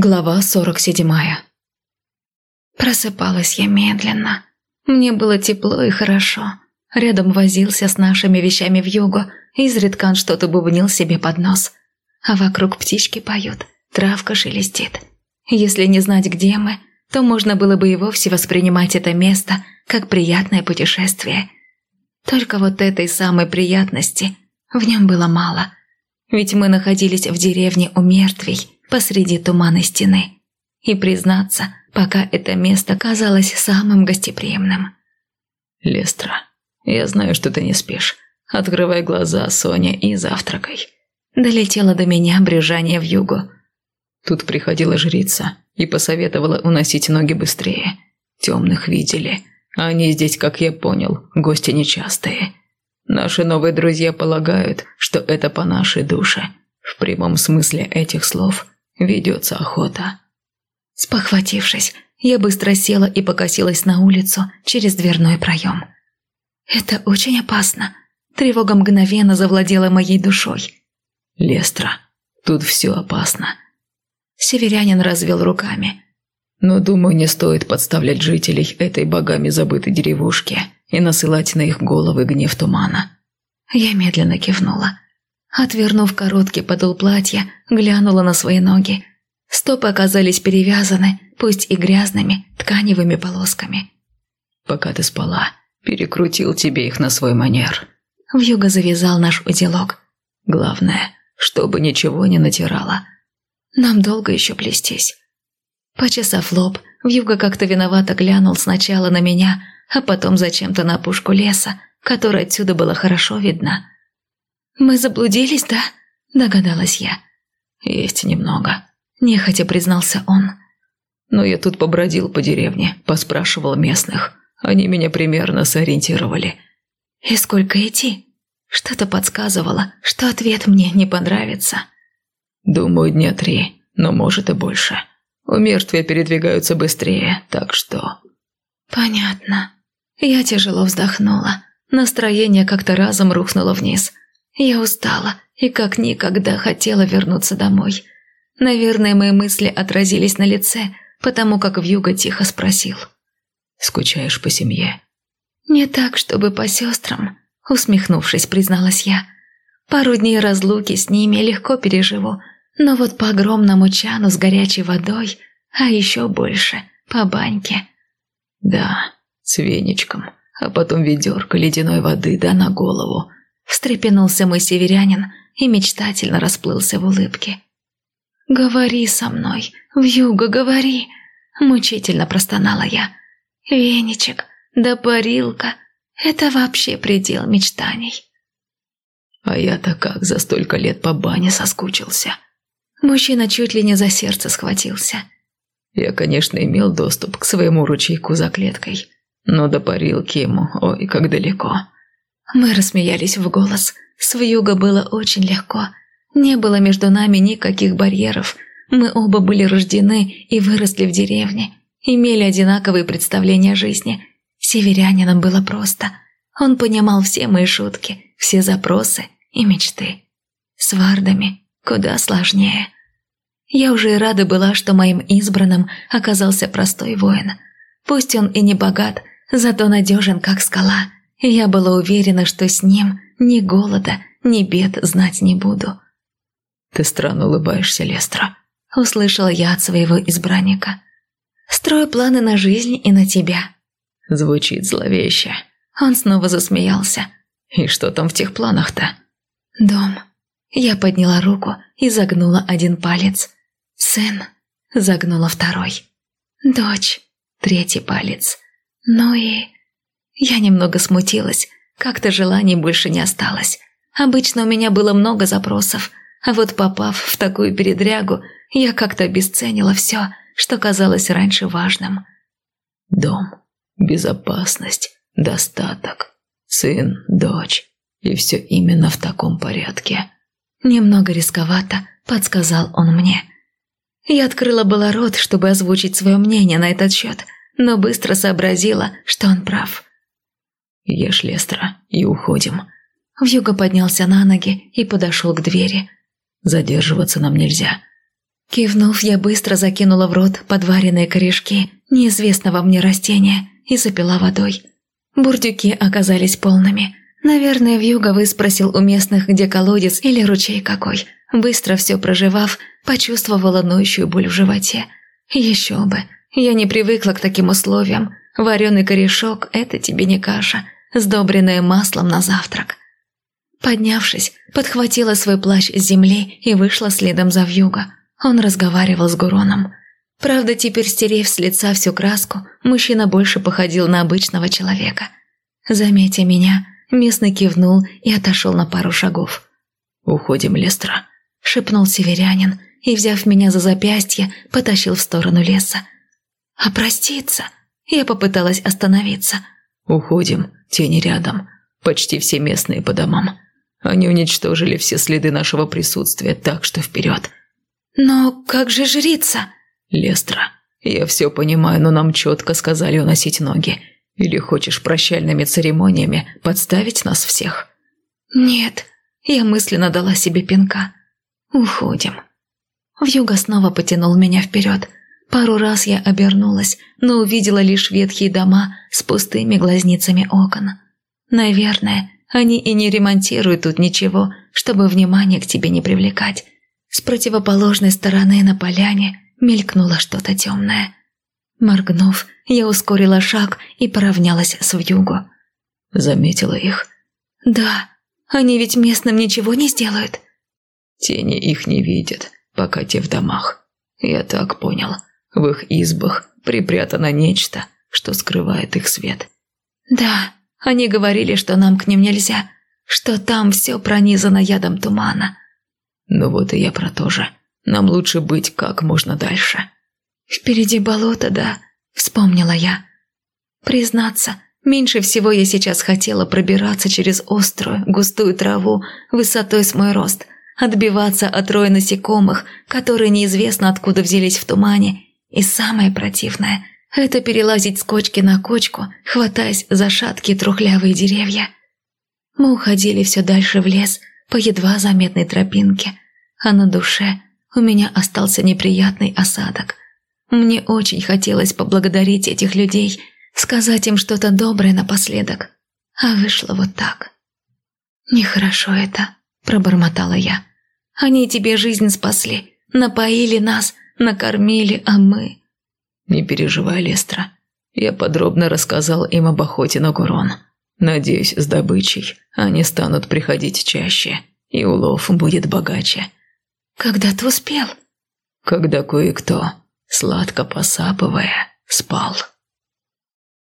Глава сорок седьмая. Просыпалась я медленно. Мне было тепло и хорошо. Рядом возился с нашими вещами в югу, изредка он что-то бубнил себе под нос. А вокруг птички поют, травка шелестит. Если не знать, где мы, то можно было бы и вовсе воспринимать это место как приятное путешествие. Только вот этой самой приятности в нем было мало. Ведь мы находились в деревне у мертвей – посреди туманной стены. И признаться, пока это место казалось самым гостеприимным. «Лестра, я знаю, что ты не спишь. Открывай глаза, Соня, и завтракай». Долетело до меня брюжание в югу. Тут приходила жрица и посоветовала уносить ноги быстрее. Темных видели. Они здесь, как я понял, гости нечастые. Наши новые друзья полагают, что это по нашей душе. В прямом смысле этих слов – ведется охота». Спохватившись, я быстро села и покосилась на улицу через дверной проем. «Это очень опасно». Тревога мгновенно завладела моей душой. «Лестра, тут все опасно». Северянин развел руками. «Но, думаю, не стоит подставлять жителей этой богами забытой деревушки и насылать на их головы гнев тумана». Я медленно кивнула. Отвернув короткий подол платья, глянула на свои ноги. Стопы оказались перевязаны, пусть и грязными, тканевыми полосками. «Пока ты спала, перекрутил тебе их на свой манер». Вьюга завязал наш узелок. «Главное, чтобы ничего не натирало». «Нам долго еще плестись». Почесав лоб, Вьюга как-то виновато глянул сначала на меня, а потом зачем-то на пушку леса, которая отсюда была хорошо видна. «Мы заблудились, да?» – догадалась я. «Есть немного», – нехотя признался он. «Но я тут побродил по деревне, поспрашивал местных. Они меня примерно сориентировали». «И сколько идти?» Что-то подсказывало, что ответ мне не понравится. «Думаю, дня три, но может и больше. У мертвия передвигаются быстрее, так что...» «Понятно». Я тяжело вздохнула. Настроение как-то разом рухнуло вниз. Я устала и как никогда хотела вернуться домой. Наверное, мои мысли отразились на лице, потому как Вьюга тихо спросил. «Скучаешь по семье?» «Не так, чтобы по сестрам», — усмехнувшись, призналась я. «Пару дней разлуки с ними легко переживу, но вот по огромному чану с горячей водой, а еще больше по баньке». «Да, с веничком, а потом ведерко ледяной воды да на голову», Встрепенулся мой северянин и мечтательно расплылся в улыбке. «Говори со мной, вьюга, говори!» Мучительно простонала я. «Веничек, да парилка — это вообще предел мечтаний». А я-то как за столько лет по бане соскучился. Мужчина чуть ли не за сердце схватился. Я, конечно, имел доступ к своему ручейку за клеткой, но до парилки ему, ой, как далеко. Мы рассмеялись в голос. С вьюга было очень легко. Не было между нами никаких барьеров. Мы оба были рождены и выросли в деревне. Имели одинаковые представления о жизни. Северянином было просто. Он понимал все мои шутки, все запросы и мечты. С вардами куда сложнее. Я уже и рада была, что моим избранным оказался простой воин. Пусть он и не богат, зато надежен, как скала – я была уверена, что с ним ни голода, ни бед знать не буду. «Ты странно улыбаешься, Лестра», — услышала я от своего избранника. «Строю планы на жизнь и на тебя». Звучит зловеще. Он снова засмеялся. «И что там в тех планах-то?» «Дом». Я подняла руку и загнула один палец. «Сын». Загнула второй. «Дочь». Третий палец. «Ну и...» Я немного смутилась, как-то желаний больше не осталось. Обычно у меня было много запросов, а вот попав в такую передрягу, я как-то обесценила все, что казалось раньше важным. Дом, безопасность, достаток, сын, дочь. И все именно в таком порядке. Немного рисковато, подсказал он мне. Я открыла было рот, чтобы озвучить свое мнение на этот счет, но быстро сообразила, что он прав. «Ешь, Лестра, и уходим». Вьюга поднялся на ноги и подошел к двери. «Задерживаться нам нельзя». Кивнув, я быстро закинула в рот подваренные корешки неизвестного мне растения и запила водой. Бурдюки оказались полными. Наверное, вьюга выспросил у местных, где колодец или ручей какой. Быстро все проживав, почувствовала ноющую боль в животе. Еще бы, я не привыкла к таким условиям. Вареный корешок – это тебе не каша, сдобренная маслом на завтрак. Поднявшись, подхватила свой плащ с земли и вышла следом за вьюга. Он разговаривал с Гуроном. Правда, теперь стерев с лица всю краску, мужчина больше походил на обычного человека. Заметя меня, местный кивнул и отошел на пару шагов. «Уходим, Лестра», – шепнул северянин и, взяв меня за запястье, потащил в сторону леса. «А проститься?» Я попыталась остановиться. «Уходим, тени рядом. Почти все местные по домам. Они уничтожили все следы нашего присутствия, так что вперед». «Но как же жрица?» «Лестра, я все понимаю, но нам четко сказали уносить ноги. Или хочешь прощальными церемониями подставить нас всех?» «Нет», я мысленно дала себе пинка. «Уходим». Вьюга снова потянул меня вперед. Пару раз я обернулась, но увидела лишь ветхие дома с пустыми глазницами окон. Наверное, они и не ремонтируют тут ничего, чтобы внимание к тебе не привлекать. С противоположной стороны на поляне мелькнуло что-то темное. Моргнув, я ускорила шаг и поравнялась с вьюгу. Заметила их. «Да, они ведь местным ничего не сделают». «Тени их не видят, пока те в домах. Я так понял. В их избах припрятано нечто, что скрывает их свет». «Да, они говорили, что нам к ним нельзя, что там все пронизано ядом тумана». «Ну вот и я про то же. Нам лучше быть как можно дальше». «Впереди болото, да», — вспомнила я. Признаться, меньше всего я сейчас хотела пробираться через острую, густую траву высотой с мой рост, отбиваться от роя насекомых, которые неизвестно откуда взялись в тумане, и самое противное — это перелазить с кочки на кочку, хватаясь за шаткие трухлявые деревья. Мы уходили все дальше в лес по едва заметной тропинке, а на душе у меня остался неприятный осадок — мне очень хотелось поблагодарить этих людей, сказать им что-то доброе напоследок. А вышло вот так. «Нехорошо это», – пробормотала я. «Они тебе жизнь спасли, напоили нас, накормили, а мы...» «Не переживай, Лестра. Я подробно рассказал им об охоте на Гурон. Надеюсь, с добычей они станут приходить чаще, и улов будет богаче». «Когда ты успел?» «Когда кое-кто сладко посапывая, спал.